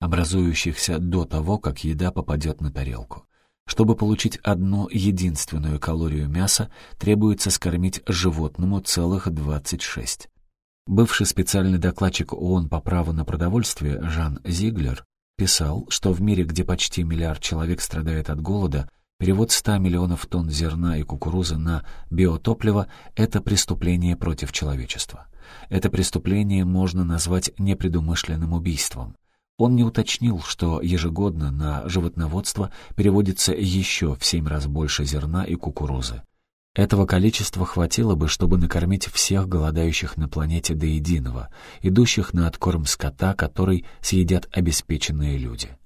образующихся до того, как еда попадет на тарелку. Чтобы получить одну единственную калорию мяса, требуется скормить животному целых 26. Бывший специальный докладчик ООН по праву на продовольствие Жан Зиглер писал, что в мире, где почти миллиард человек страдает от голода, перевод 100 миллионов тонн зерна и кукурузы на биотопливо — это преступление против человечества. Это преступление можно назвать непредумышленным убийством. Он не уточнил, что ежегодно на животноводство переводится еще в семь раз больше зерна и кукурузы. Этого количества хватило бы, чтобы накормить всех голодающих на планете до единого, идущих на откорм скота, который съедят обеспеченные люди.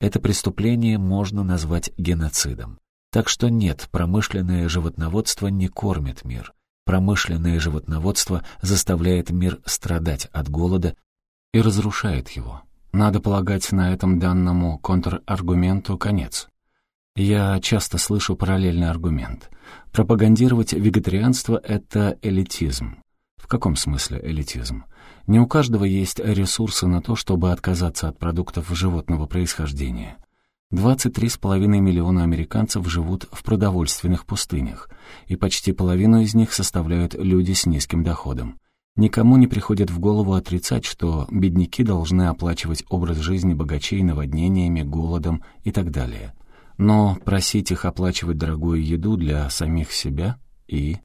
Это преступление можно назвать геноцидом. Так что нет, промышленное животноводство не кормит мир. Промышленное животноводство заставляет мир страдать от голода и разрушает его. Надо полагать, на этом данному контраргументу конец. Я часто слышу параллельный аргумент. Пропагандировать вегетарианство — это элитизм. В каком смысле элитизм? Не у каждого есть ресурсы на то, чтобы отказаться от продуктов животного происхождения. 23,5 миллиона американцев живут в продовольственных пустынях, и почти половину из них составляют люди с низким доходом. Никому не приходит в голову отрицать, что бедняки должны оплачивать образ жизни богачей наводнениями, голодом и так далее. Но просить их оплачивать дорогую еду для самих себя и...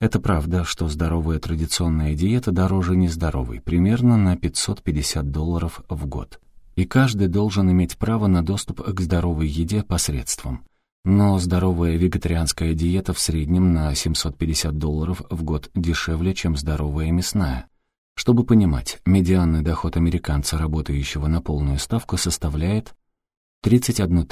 Это правда, что здоровая традиционная диета дороже нездоровой, примерно на 550 долларов в год. И каждый должен иметь право на доступ к здоровой еде посредством но здоровая вегетарианская диета в среднем на 750 долларов в год дешевле, чем здоровая мясная. Чтобы понимать, медианный доход американца, работающего на полную ставку, составляет 31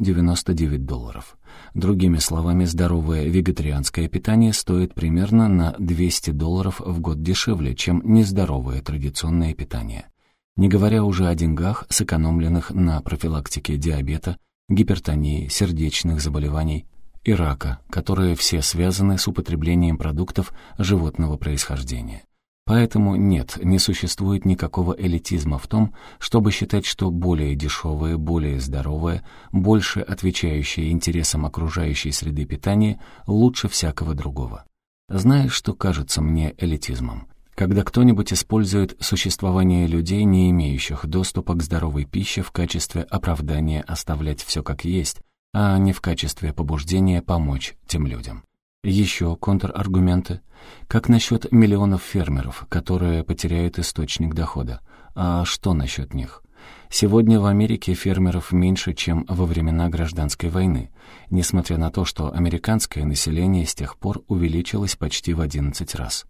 099 долларов. Другими словами, здоровое вегетарианское питание стоит примерно на 200 долларов в год дешевле, чем нездоровое традиционное питание. Не говоря уже о деньгах, сэкономленных на профилактике диабета, гипертонии, сердечных заболеваний и рака, которые все связаны с употреблением продуктов животного происхождения. Поэтому нет, не существует никакого элитизма в том, чтобы считать, что более дешевое, более здоровое, больше отвечающее интересам окружающей среды питания лучше всякого другого. Знаешь, что кажется мне элитизмом? Когда кто-нибудь использует существование людей, не имеющих доступа к здоровой пище в качестве оправдания оставлять все как есть, а не в качестве побуждения помочь тем людям. Еще контраргументы. Как насчет миллионов фермеров, которые потеряют источник дохода? А что насчет них? Сегодня в Америке фермеров меньше, чем во времена гражданской войны, несмотря на то, что американское население с тех пор увеличилось почти в 11 раз.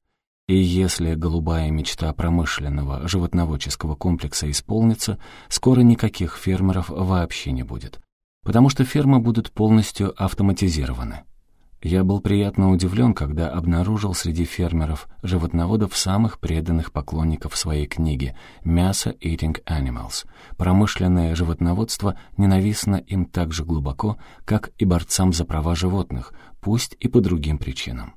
И если голубая мечта промышленного животноводческого комплекса исполнится, скоро никаких фермеров вообще не будет, потому что фермы будут полностью автоматизированы. Я был приятно удивлен, когда обнаружил среди фермеров-животноводов самых преданных поклонников своей книги «Мясо Eating Animals». Промышленное животноводство ненавистно им так же глубоко, как и борцам за права животных, пусть и по другим причинам.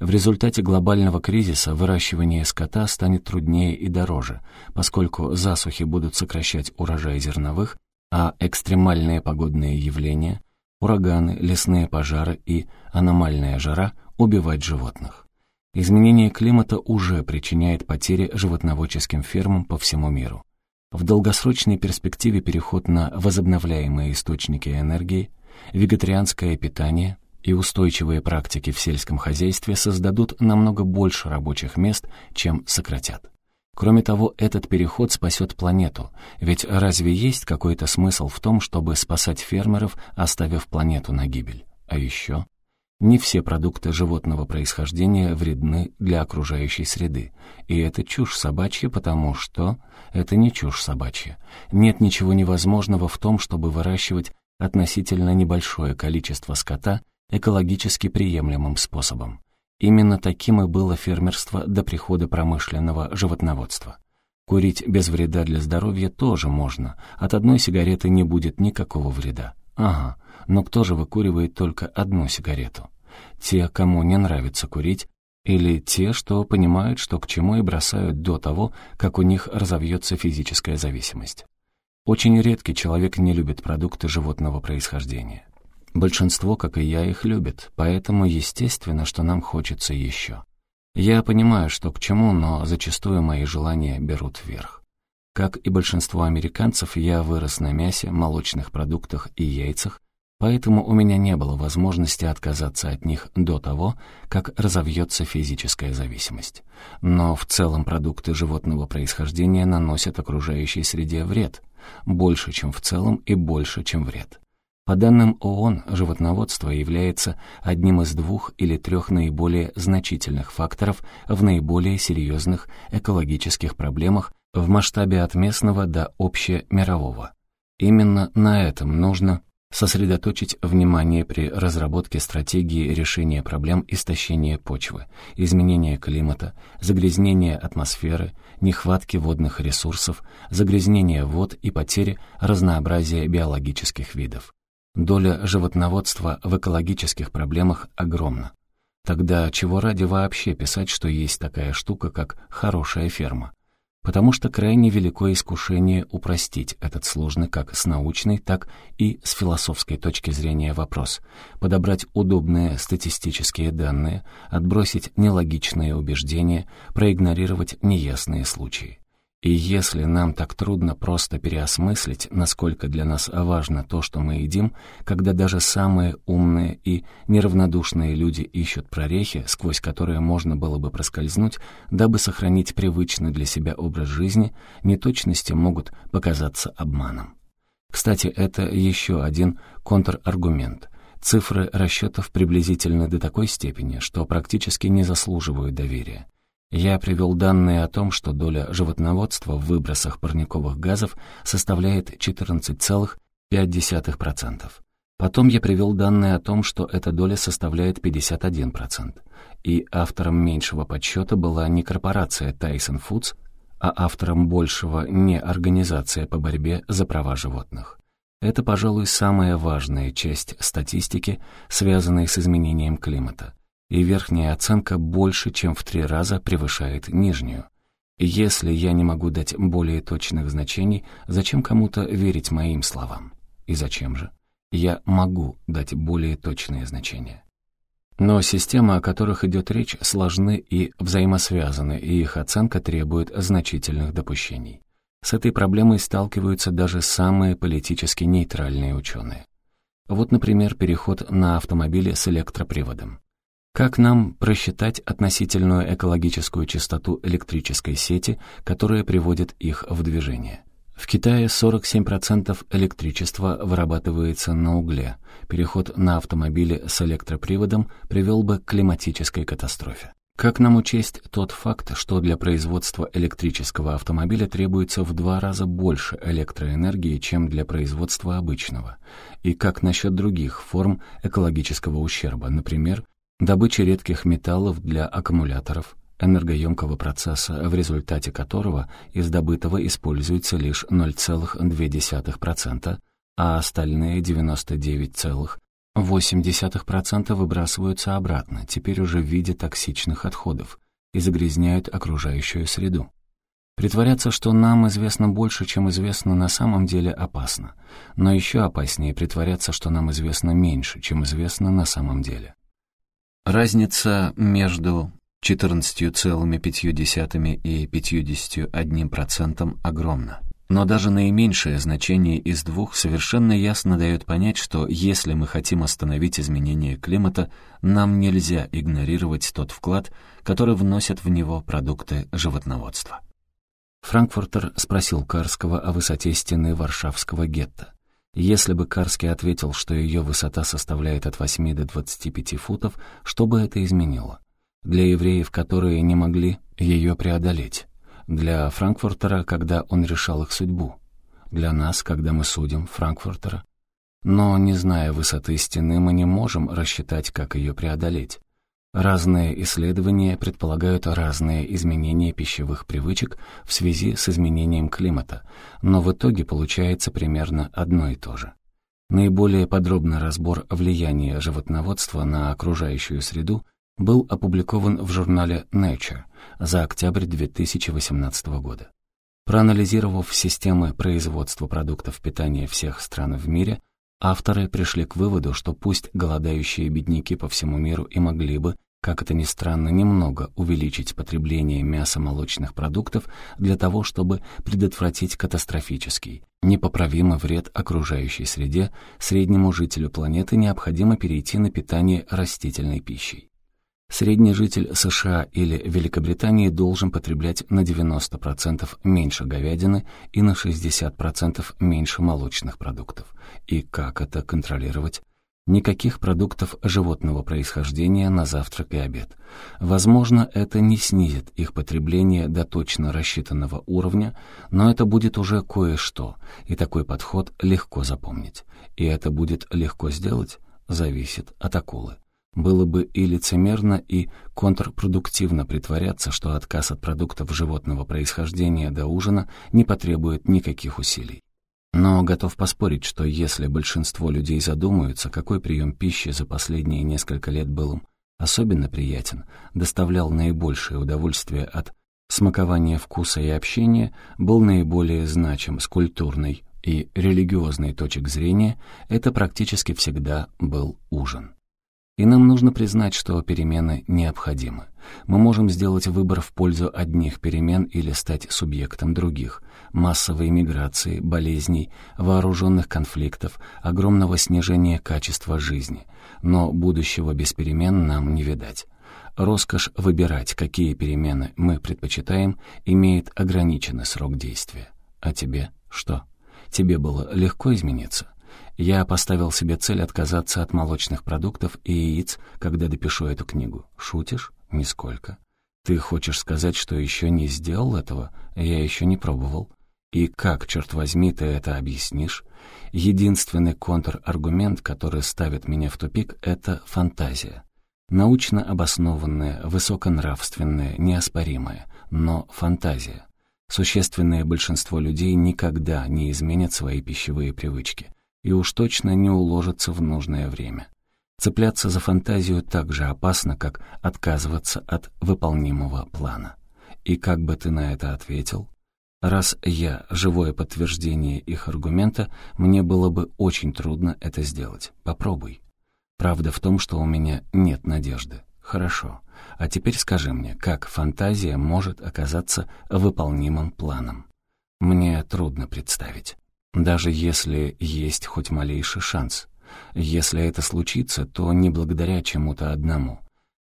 В результате глобального кризиса выращивание скота станет труднее и дороже, поскольку засухи будут сокращать урожай зерновых, а экстремальные погодные явления ураганы, лесные пожары и аномальная жара убивать животных. Изменение климата уже причиняет потери животноводческим фермам по всему миру. В долгосрочной перспективе переход на возобновляемые источники энергии, вегетарианское питание и устойчивые практики в сельском хозяйстве создадут намного больше рабочих мест, чем сократят. Кроме того, этот переход спасет планету, ведь разве есть какой-то смысл в том, чтобы спасать фермеров, оставив планету на гибель? А еще... Не все продукты животного происхождения вредны для окружающей среды. И это чушь собачья, потому что... Это не чушь собачья. Нет ничего невозможного в том, чтобы выращивать относительно небольшое количество скота экологически приемлемым способом. Именно таким и было фермерство до прихода промышленного животноводства. Курить без вреда для здоровья тоже можно, от одной сигареты не будет никакого вреда. Ага, но кто же выкуривает только одну сигарету? Те, кому не нравится курить, или те, что понимают, что к чему и бросают до того, как у них разовьется физическая зависимость. Очень редкий человек не любит продукты животного происхождения. Большинство, как и я, их любит, поэтому естественно, что нам хочется еще. Я понимаю, что к чему, но зачастую мои желания берут вверх. Как и большинство американцев, я вырос на мясе, молочных продуктах и яйцах, поэтому у меня не было возможности отказаться от них до того, как разовьется физическая зависимость. Но в целом продукты животного происхождения наносят окружающей среде вред, больше, чем в целом и больше, чем вред. По данным ООН, животноводство является одним из двух или трех наиболее значительных факторов в наиболее серьезных экологических проблемах в масштабе от местного до общемирового. Именно на этом нужно сосредоточить внимание при разработке стратегии решения проблем истощения почвы, изменения климата, загрязнения атмосферы, нехватки водных ресурсов, загрязнения вод и потери разнообразия биологических видов. Доля животноводства в экологических проблемах огромна. Тогда чего ради вообще писать, что есть такая штука, как хорошая ферма? Потому что крайне велико искушение упростить этот сложный как с научной, так и с философской точки зрения вопрос, подобрать удобные статистические данные, отбросить нелогичные убеждения, проигнорировать неясные случаи. И если нам так трудно просто переосмыслить, насколько для нас важно то, что мы едим, когда даже самые умные и неравнодушные люди ищут прорехи, сквозь которые можно было бы проскользнуть, дабы сохранить привычный для себя образ жизни, неточности могут показаться обманом. Кстати, это еще один контраргумент. Цифры расчетов приблизительны до такой степени, что практически не заслуживают доверия. Я привел данные о том, что доля животноводства в выбросах парниковых газов составляет 14,5%. Потом я привел данные о том, что эта доля составляет 51%. И автором меньшего подсчета была не корпорация Tyson Foods, а автором большего не организация по борьбе за права животных. Это, пожалуй, самая важная часть статистики, связанной с изменением климата. И верхняя оценка больше, чем в три раза превышает нижнюю. Если я не могу дать более точных значений, зачем кому-то верить моим словам? И зачем же? Я могу дать более точные значения. Но системы, о которых идет речь, сложны и взаимосвязаны, и их оценка требует значительных допущений. С этой проблемой сталкиваются даже самые политически нейтральные ученые. Вот, например, переход на автомобили с электроприводом. Как нам просчитать относительную экологическую частоту электрической сети, которая приводит их в движение? В Китае 47% электричества вырабатывается на угле. Переход на автомобили с электроприводом привел бы к климатической катастрофе. Как нам учесть тот факт, что для производства электрического автомобиля требуется в два раза больше электроэнергии, чем для производства обычного? И как насчет других форм экологического ущерба, например, добычи редких металлов для аккумуляторов, энергоемкого процесса, в результате которого из добытого используется лишь 0,2%, а остальные 99,8% выбрасываются обратно, теперь уже в виде токсичных отходов, и загрязняют окружающую среду. Притворяться, что нам известно больше, чем известно на самом деле, опасно. Но еще опаснее притворяться, что нам известно меньше, чем известно на самом деле. Разница между 14,5 и 51% огромно. Но даже наименьшее значение из двух совершенно ясно дает понять, что если мы хотим остановить изменение климата, нам нельзя игнорировать тот вклад, который вносят в него продукты животноводства. Франкфуртер спросил Карского о высоте стены Варшавского гетто. Если бы Карский ответил, что ее высота составляет от 8 до 25 футов, что бы это изменило? для евреев, которые не могли ее преодолеть, для Франкфуртера, когда он решал их судьбу, для нас, когда мы судим Франкфуртера. Но, не зная высоты стены, мы не можем рассчитать, как ее преодолеть. Разные исследования предполагают разные изменения пищевых привычек в связи с изменением климата, но в итоге получается примерно одно и то же. Наиболее подробный разбор влияния животноводства на окружающую среду был опубликован в журнале Nature за октябрь 2018 года. Проанализировав системы производства продуктов питания всех стран в мире, авторы пришли к выводу, что пусть голодающие бедняки по всему миру и могли бы, как это ни странно, немного увеличить потребление мясо-молочных продуктов для того, чтобы предотвратить катастрофический, непоправимый вред окружающей среде, среднему жителю планеты необходимо перейти на питание растительной пищей. Средний житель США или Великобритании должен потреблять на 90% меньше говядины и на 60% меньше молочных продуктов. И как это контролировать? Никаких продуктов животного происхождения на завтрак и обед. Возможно, это не снизит их потребление до точно рассчитанного уровня, но это будет уже кое-что, и такой подход легко запомнить. И это будет легко сделать, зависит от акулы. Было бы и лицемерно, и контрпродуктивно притворяться, что отказ от продуктов животного происхождения до ужина не потребует никаких усилий. Но готов поспорить, что если большинство людей задумаются, какой прием пищи за последние несколько лет был им особенно приятен, доставлял наибольшее удовольствие от смакования вкуса и общения, был наиболее значим с культурной и религиозной точек зрения, это практически всегда был ужин. И нам нужно признать, что перемены необходимы. Мы можем сделать выбор в пользу одних перемен или стать субъектом других. Массовой миграции, болезней, вооруженных конфликтов, огромного снижения качества жизни. Но будущего без перемен нам не видать. Роскошь выбирать, какие перемены мы предпочитаем, имеет ограниченный срок действия. А тебе что? Тебе было легко измениться? Я поставил себе цель отказаться от молочных продуктов и яиц, когда допишу эту книгу. Шутишь? Нисколько. Ты хочешь сказать, что еще не сделал этого? Я еще не пробовал. И как, черт возьми, ты это объяснишь? Единственный контраргумент, который ставит меня в тупик, это фантазия. Научно обоснованная, высоконравственная, неоспоримая, но фантазия. Существенное большинство людей никогда не изменят свои пищевые привычки и уж точно не уложатся в нужное время. Цепляться за фантазию так же опасно, как отказываться от выполнимого плана. И как бы ты на это ответил? Раз я живое подтверждение их аргумента, мне было бы очень трудно это сделать. Попробуй. Правда в том, что у меня нет надежды. Хорошо. А теперь скажи мне, как фантазия может оказаться выполнимым планом? Мне трудно представить. Даже если есть хоть малейший шанс. Если это случится, то не благодаря чему-то одному.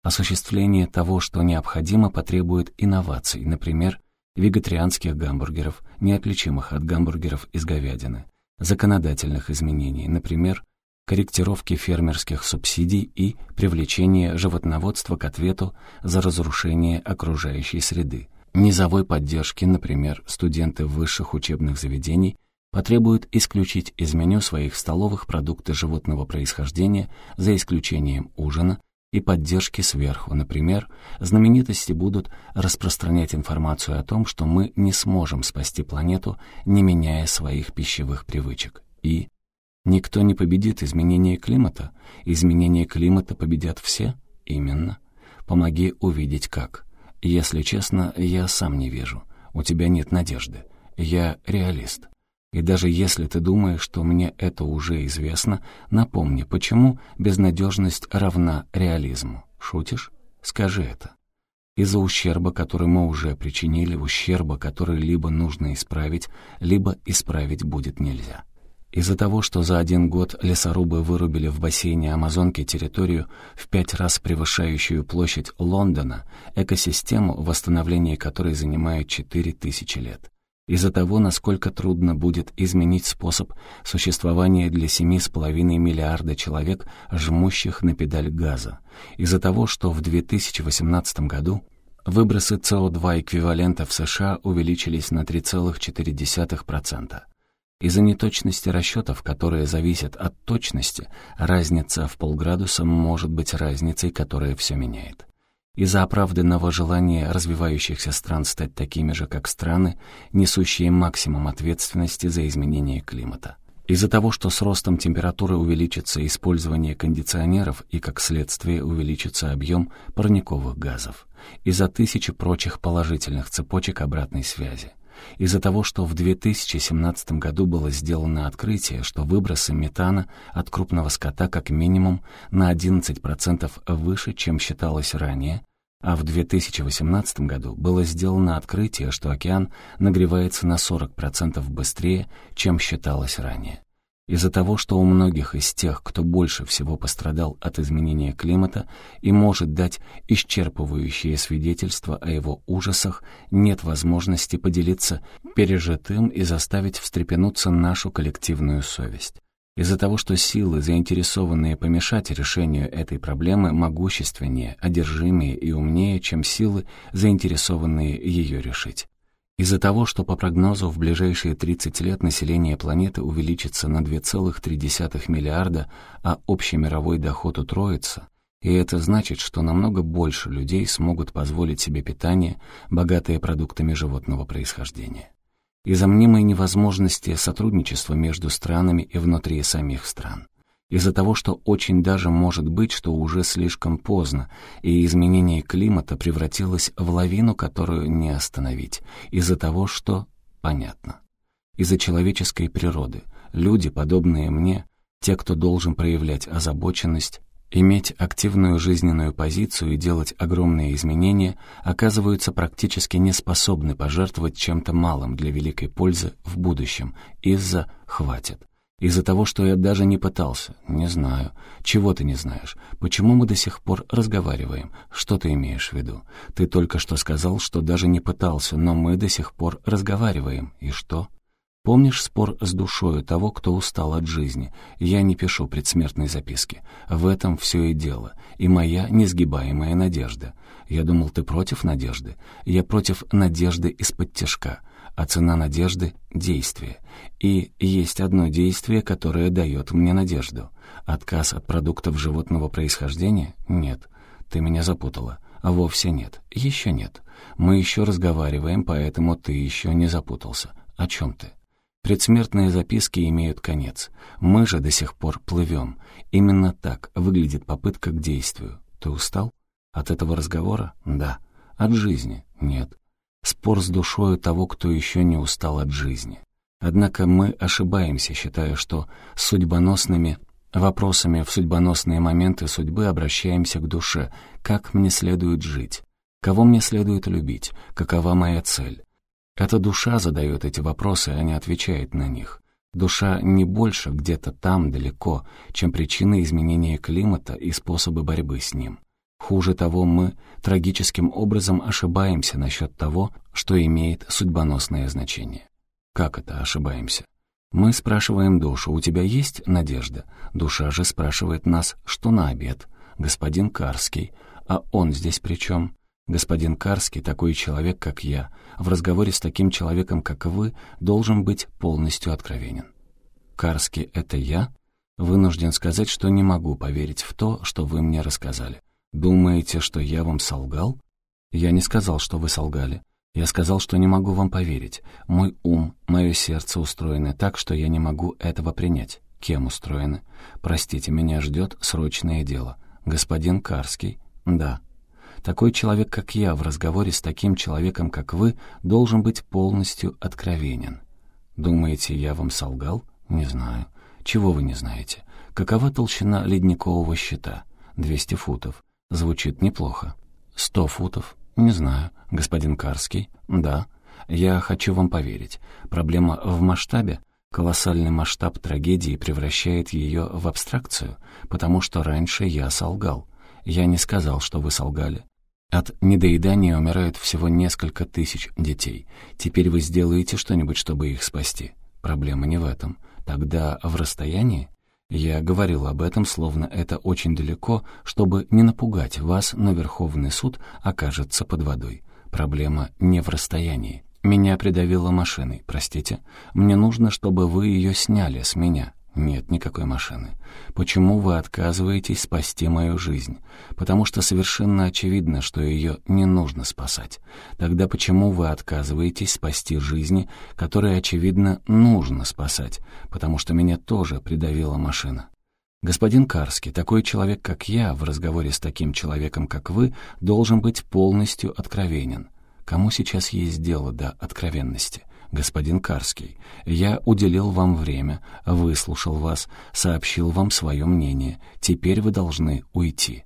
Осуществление того, что необходимо, потребует инноваций, например, вегетарианских гамбургеров, неотличимых от гамбургеров из говядины, законодательных изменений, например, корректировки фермерских субсидий и привлечения животноводства к ответу за разрушение окружающей среды, низовой поддержки, например, студенты высших учебных заведений – потребуют исключить из меню своих столовых продукты животного происхождения за исключением ужина и поддержки сверху. Например, знаменитости будут распространять информацию о том, что мы не сможем спасти планету, не меняя своих пищевых привычек. И никто не победит изменение климата. Изменение климата победят все? Именно. Помоги увидеть как. Если честно, я сам не вижу. У тебя нет надежды. Я реалист. И даже если ты думаешь, что мне это уже известно, напомни, почему безнадежность равна реализму. Шутишь? Скажи это. Из-за ущерба, который мы уже причинили, ущерба, который либо нужно исправить, либо исправить будет нельзя. Из-за того, что за один год лесорубы вырубили в бассейне Амазонки территорию в пять раз превышающую площадь Лондона, экосистему, восстановление которой занимает 4000 лет из-за того, насколько трудно будет изменить способ существования для 7,5 миллиарда человек, жмущих на педаль газа, из-за того, что в 2018 году выбросы СО2 эквивалента в США увеличились на 3,4%. Из-за неточности расчетов, которые зависят от точности, разница в полградуса может быть разницей, которая все меняет из-за оправданного желания развивающихся стран стать такими же, как страны, несущие максимум ответственности за изменение климата. Из-за того, что с ростом температуры увеличится использование кондиционеров и, как следствие, увеличится объем парниковых газов. Из-за тысячи прочих положительных цепочек обратной связи. Из-за того, что в 2017 году было сделано открытие, что выбросы метана от крупного скота как минимум на 11% выше, чем считалось ранее, а в 2018 году было сделано открытие, что океан нагревается на 40% быстрее, чем считалось ранее. Из-за того, что у многих из тех, кто больше всего пострадал от изменения климата и может дать исчерпывающее свидетельство о его ужасах, нет возможности поделиться пережитым и заставить встрепенуться нашу коллективную совесть из-за того, что силы, заинтересованные помешать решению этой проблемы, могущественнее, одержимее и умнее, чем силы, заинтересованные ее решить. Из-за того, что по прогнозу в ближайшие 30 лет население планеты увеличится на 2,3 миллиарда, а общий мировой доход утроится, и это значит, что намного больше людей смогут позволить себе питание, богатое продуктами животного происхождения из-за мнимой невозможности сотрудничества между странами и внутри самих стран. Из-за того, что очень даже может быть, что уже слишком поздно, и изменение климата превратилось в лавину, которую не остановить. Из-за того, что... Понятно. Из-за человеческой природы. Люди, подобные мне, те, кто должен проявлять озабоченность, Иметь активную жизненную позицию и делать огромные изменения оказываются практически не способны пожертвовать чем-то малым для великой пользы в будущем из-за «хватит». Из-за того, что я даже не пытался. Не знаю. Чего ты не знаешь? Почему мы до сих пор разговариваем? Что ты имеешь в виду? Ты только что сказал, что даже не пытался, но мы до сих пор разговариваем. И что? Помнишь спор с душою того, кто устал от жизни? Я не пишу предсмертной записки. В этом все и дело. И моя несгибаемая надежда. Я думал, ты против надежды? Я против надежды из-под тяжка. А цена надежды — действие. И есть одно действие, которое дает мне надежду. Отказ от продуктов животного происхождения? Нет. Ты меня запутала. А вовсе нет. Еще нет. Мы еще разговариваем, поэтому ты еще не запутался. О чем ты? Предсмертные записки имеют конец. Мы же до сих пор плывем. Именно так выглядит попытка к действию. Ты устал? От этого разговора? Да. От жизни? Нет. Спор с душою того, кто еще не устал от жизни. Однако мы ошибаемся, считая, что судьбоносными вопросами в судьбоносные моменты судьбы обращаемся к душе. Как мне следует жить? Кого мне следует любить? Какова моя цель? Эта душа задает эти вопросы, а не отвечает на них. Душа не больше где-то там, далеко, чем причины изменения климата и способы борьбы с ним. Хуже того, мы трагическим образом ошибаемся насчет того, что имеет судьбоносное значение. Как это ошибаемся? Мы спрашиваем душу, у тебя есть надежда? Душа же спрашивает нас, что на обед? Господин Карский. А он здесь при чем? Господин Карский, такой человек, как я, в разговоре с таким человеком, как вы, должен быть полностью откровенен. Карский — это я? Вынужден сказать, что не могу поверить в то, что вы мне рассказали. «Думаете, что я вам солгал?» «Я не сказал, что вы солгали. Я сказал, что не могу вам поверить. Мой ум, мое сердце устроены так, что я не могу этого принять. Кем устроены? Простите, меня ждет срочное дело. Господин Карский? Да. Такой человек, как я, в разговоре с таким человеком, как вы, должен быть полностью откровенен. Думаете, я вам солгал? Не знаю. Чего вы не знаете? Какова толщина ледникового щита? 200 футов. Звучит неплохо. Сто футов? Не знаю. Господин Карский? Да. Я хочу вам поверить. Проблема в масштабе? Колоссальный масштаб трагедии превращает ее в абстракцию, потому что раньше я солгал. Я не сказал, что вы солгали. От недоедания умирают всего несколько тысяч детей. Теперь вы сделаете что-нибудь, чтобы их спасти. Проблема не в этом. Тогда в расстоянии? Я говорил об этом, словно это очень далеко, чтобы не напугать вас, но Верховный суд окажется под водой. Проблема не в расстоянии. Меня придавило машиной, простите. Мне нужно, чтобы вы ее сняли с меня. Нет никакой машины. Почему вы отказываетесь спасти мою жизнь? Потому что совершенно очевидно, что ее не нужно спасать. Тогда почему вы отказываетесь спасти жизни, которые, очевидно, нужно спасать? Потому что меня тоже придавила машина. Господин Карский, такой человек, как я, в разговоре с таким человеком, как вы, должен быть полностью откровенен. Кому сейчас есть дело до откровенности? Господин Карский. Я уделил вам время, выслушал вас, сообщил вам свое мнение. Теперь вы должны уйти.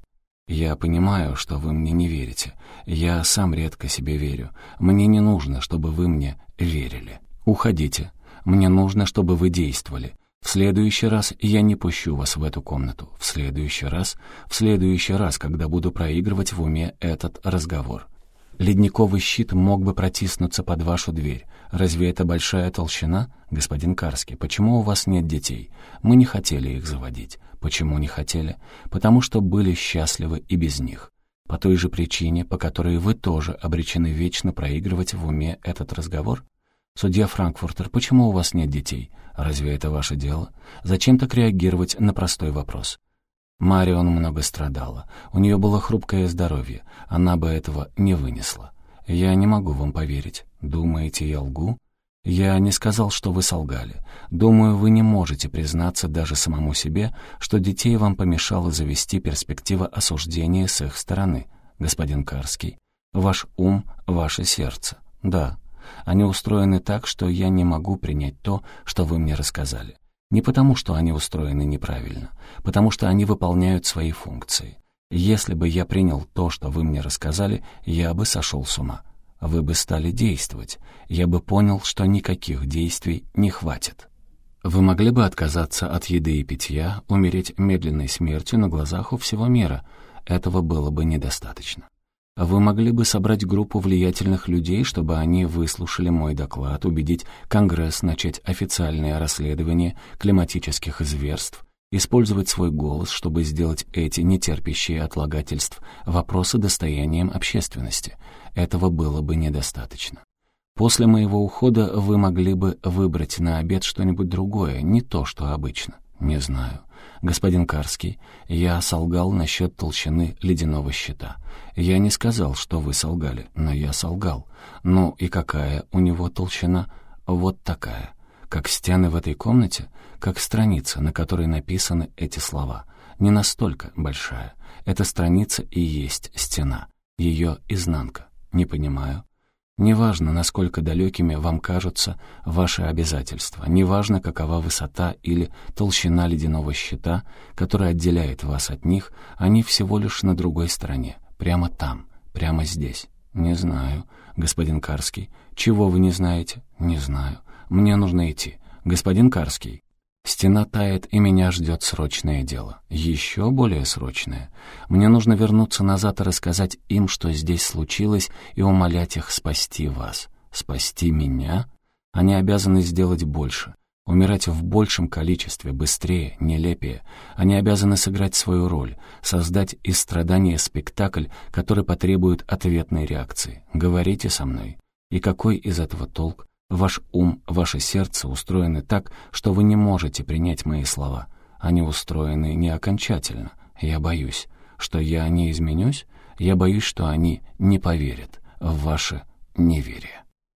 Я понимаю, что вы мне не верите. Я сам редко себе верю. Мне не нужно, чтобы вы мне верили. Уходите. Мне нужно, чтобы вы действовали. В следующий раз я не пущу вас в эту комнату. В следующий раз, в следующий раз, когда буду проигрывать в уме этот разговор. Ледниковый щит мог бы протиснуться под вашу дверь. Разве это большая толщина, господин Карский? Почему у вас нет детей? Мы не хотели их заводить. Почему не хотели? Потому что были счастливы и без них. По той же причине, по которой вы тоже обречены вечно проигрывать в уме этот разговор? Судья Франкфуртер, почему у вас нет детей? Разве это ваше дело? Зачем так реагировать на простой вопрос? Марион много страдала. У нее было хрупкое здоровье. Она бы этого не вынесла. «Я не могу вам поверить. Думаете, я лгу?» «Я не сказал, что вы солгали. Думаю, вы не можете признаться даже самому себе, что детей вам помешало завести перспектива осуждения с их стороны, господин Карский. Ваш ум, ваше сердце. Да, они устроены так, что я не могу принять то, что вы мне рассказали. Не потому, что они устроены неправильно, потому что они выполняют свои функции. Если бы я принял то, что вы мне рассказали, я бы сошел с ума. Вы бы стали действовать. Я бы понял, что никаких действий не хватит. Вы могли бы отказаться от еды и питья, умереть медленной смертью на глазах у всего мира. Этого было бы недостаточно. Вы могли бы собрать группу влиятельных людей, чтобы они выслушали мой доклад, убедить Конгресс начать официальное расследование климатических зверств, использовать свой голос, чтобы сделать эти нетерпящие отлагательств вопросы достоянием общественности. Этого было бы недостаточно. После моего ухода вы могли бы выбрать на обед что-нибудь другое, не то, что обычно. Не знаю. Господин Карский, я солгал насчет толщины ледяного щита. Я не сказал, что вы солгали, но я солгал. Ну и какая у него толщина? Вот такая. Как стены в этой комнате, как страница, на которой написаны эти слова. Не настолько большая. Эта страница и есть стена. Ее изнанка. Не понимаю. Неважно, насколько далекими вам кажутся ваши обязательства, неважно, какова высота или толщина ледяного щита, который отделяет вас от них, они всего лишь на другой стороне, прямо там, прямо здесь. Не знаю, господин Карский. Чего вы не знаете? Не знаю. Мне нужно идти. Господин Карский, Стена тает, и меня ждет срочное дело. Еще более срочное. Мне нужно вернуться назад и рассказать им, что здесь случилось, и умолять их спасти вас. Спасти меня? Они обязаны сделать больше. Умирать в большем количестве, быстрее, нелепее. Они обязаны сыграть свою роль, создать из страдания спектакль, который потребует ответной реакции. Говорите со мной. И какой из этого толк? Ваш ум, ваше сердце устроены так, что вы не можете принять мои слова. Они устроены не окончательно. Я боюсь, что я не изменюсь. Я боюсь, что они не поверят в ваше неверие.